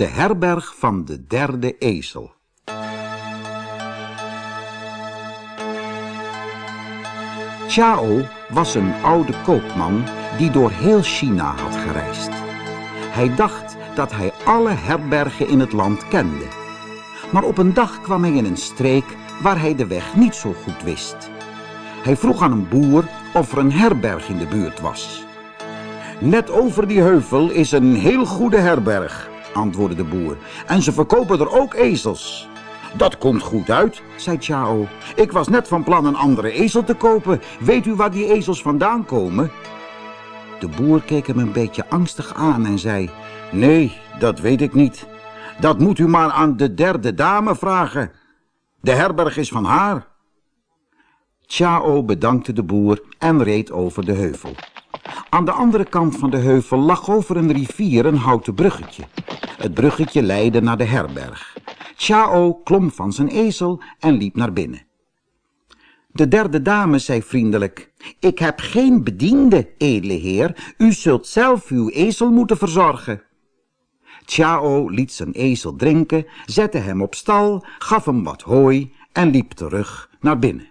De herberg van de derde ezel. Chao was een oude koopman die door heel China had gereisd. Hij dacht dat hij alle herbergen in het land kende. Maar op een dag kwam hij in een streek waar hij de weg niet zo goed wist. Hij vroeg aan een boer of er een herberg in de buurt was. Net over die heuvel is een heel goede herberg, antwoordde de boer. En ze verkopen er ook ezels. Dat komt goed uit, zei Chao. Ik was net van plan een andere ezel te kopen. Weet u waar die ezels vandaan komen? De boer keek hem een beetje angstig aan en zei... Nee, dat weet ik niet. Dat moet u maar aan de derde dame vragen. De herberg is van haar. Chao bedankte de boer en reed over de heuvel. Aan de andere kant van de heuvel lag over een rivier een houten bruggetje. Het bruggetje leidde naar de herberg. Chao klom van zijn ezel en liep naar binnen. De derde dame zei vriendelijk, ik heb geen bediende, edele heer, u zult zelf uw ezel moeten verzorgen. Chao liet zijn ezel drinken, zette hem op stal, gaf hem wat hooi en liep terug naar binnen.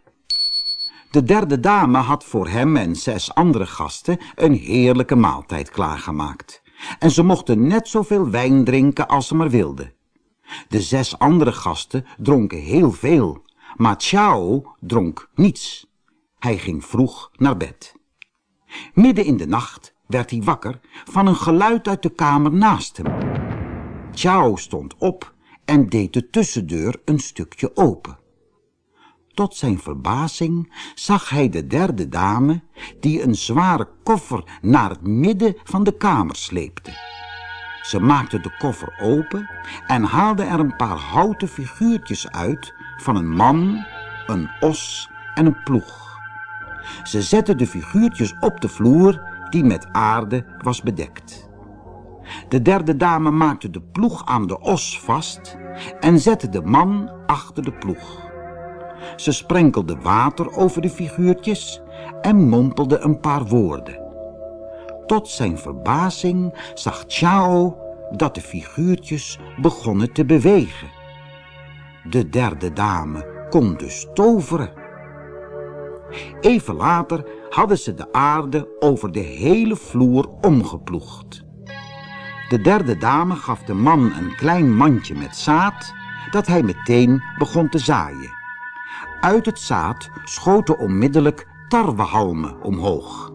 De derde dame had voor hem en zes andere gasten een heerlijke maaltijd klaargemaakt. En ze mochten net zoveel wijn drinken als ze maar wilden. De zes andere gasten dronken heel veel, maar Chao dronk niets. Hij ging vroeg naar bed. Midden in de nacht werd hij wakker van een geluid uit de kamer naast hem. Chao stond op en deed de tussendeur een stukje open. Tot zijn verbazing zag hij de derde dame die een zware koffer naar het midden van de kamer sleepte. Ze maakte de koffer open en haalde er een paar houten figuurtjes uit van een man, een os en een ploeg. Ze zette de figuurtjes op de vloer die met aarde was bedekt. De derde dame maakte de ploeg aan de os vast en zette de man achter de ploeg. Ze sprenkelde water over de figuurtjes en mompelde een paar woorden. Tot zijn verbazing zag Chao dat de figuurtjes begonnen te bewegen. De derde dame kon dus toveren. Even later hadden ze de aarde over de hele vloer omgeploegd. De derde dame gaf de man een klein mandje met zaad dat hij meteen begon te zaaien. Uit het zaad schoten onmiddellijk tarwehalmen omhoog.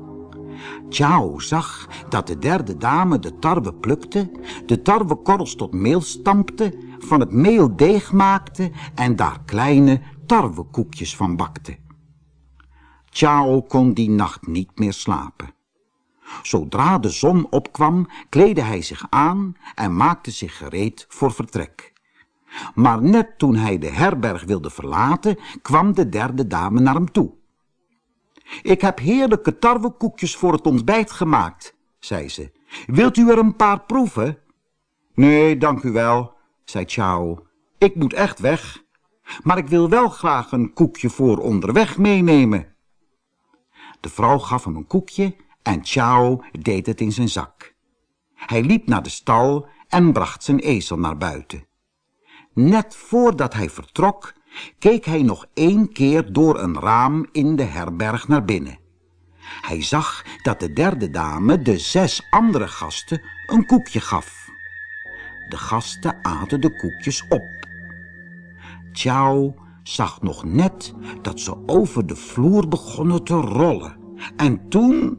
Chao zag dat de derde dame de tarwe plukte, de tarwekorrels tot meel stampte, van het meel deeg maakte en daar kleine tarwekoekjes van bakte. Chao kon die nacht niet meer slapen. Zodra de zon opkwam, kleedde hij zich aan en maakte zich gereed voor vertrek. Maar net toen hij de herberg wilde verlaten, kwam de derde dame naar hem toe. Ik heb heerlijke tarwekoekjes voor het ontbijt gemaakt, zei ze. Wilt u er een paar proeven? Nee, dank u wel, zei Chao. Ik moet echt weg. Maar ik wil wel graag een koekje voor onderweg meenemen. De vrouw gaf hem een koekje en Chao deed het in zijn zak. Hij liep naar de stal en bracht zijn ezel naar buiten. Net voordat hij vertrok, keek hij nog één keer door een raam in de herberg naar binnen. Hij zag dat de derde dame de zes andere gasten een koekje gaf. De gasten aten de koekjes op. Chao zag nog net dat ze over de vloer begonnen te rollen. En toen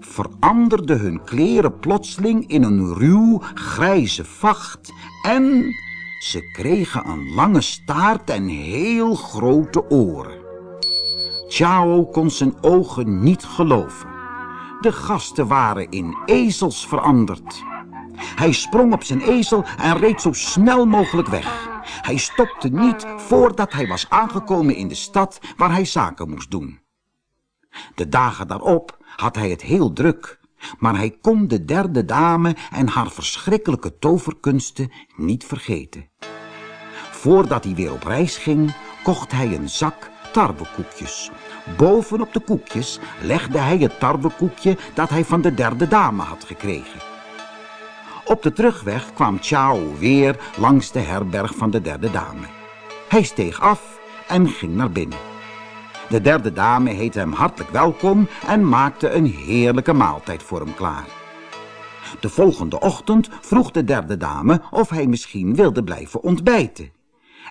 veranderde hun kleren plotseling in een ruw grijze vacht en ze kregen een lange staart en heel grote oren. Chao kon zijn ogen niet geloven. De gasten waren in ezels veranderd. Hij sprong op zijn ezel en reed zo snel mogelijk weg. Hij stopte niet voordat hij was aangekomen in de stad waar hij zaken moest doen. De dagen daarop had hij het heel druk, maar hij kon de derde dame en haar verschrikkelijke toverkunsten niet vergeten. Voordat hij weer op reis ging, kocht hij een zak tarwekoekjes. Bovenop de koekjes legde hij het tarwekoekje dat hij van de derde dame had gekregen. Op de terugweg kwam Chao weer langs de herberg van de derde dame. Hij steeg af en ging naar binnen. De derde dame heette hem hartelijk welkom en maakte een heerlijke maaltijd voor hem klaar. De volgende ochtend vroeg de derde dame of hij misschien wilde blijven ontbijten.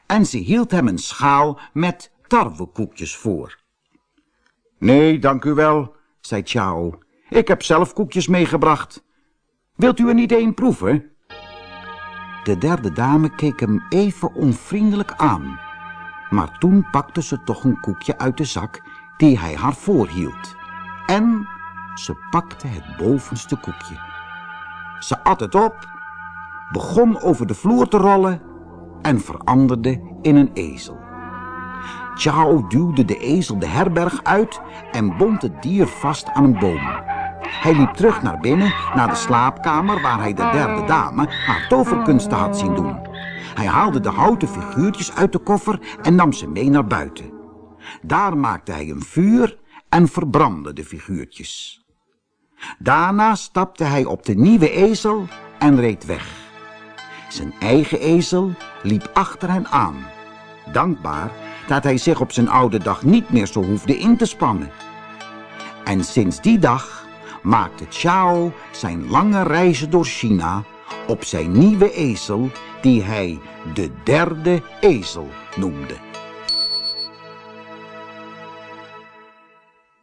En ze hield hem een schaal met tarwekoekjes voor. Nee, dank u wel, zei Chao. Ik heb zelf koekjes meegebracht. Wilt u er niet één proeven? De derde dame keek hem even onvriendelijk aan. Maar toen pakte ze toch een koekje uit de zak die hij haar voorhield. En ze pakte het bovenste koekje. Ze at het op, begon over de vloer te rollen en veranderde in een ezel. Chao duwde de ezel de herberg uit en bond het dier vast aan een boom. Hij liep terug naar binnen, naar de slaapkamer waar hij de derde dame haar toverkunsten had zien doen. Hij haalde de houten figuurtjes uit de koffer en nam ze mee naar buiten. Daar maakte hij een vuur en verbrandde de figuurtjes. Daarna stapte hij op de nieuwe ezel en reed weg. Zijn eigen ezel liep achter hen aan, dankbaar dat hij zich op zijn oude dag niet meer zo hoefde in te spannen. En sinds die dag maakte Chao zijn lange reizen door China op zijn nieuwe ezel, die hij de derde ezel noemde.